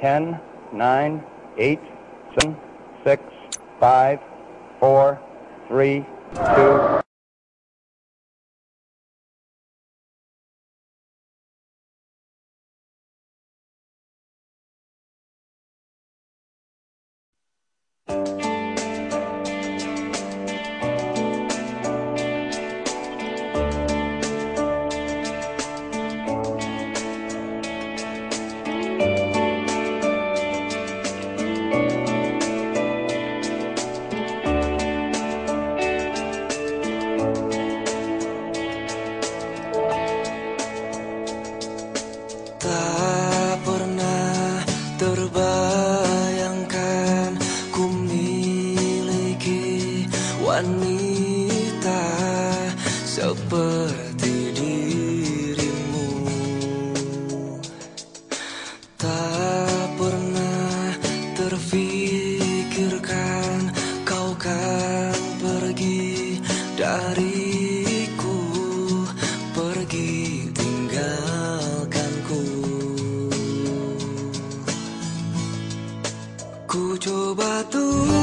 10, 9, 8, 7, 6, 5, 4, 3, 2. wanita seperti dirimu. Tak pernah terfikirkan kau kan pergi dariku. Pergi tinggalkanku Ku coba tuh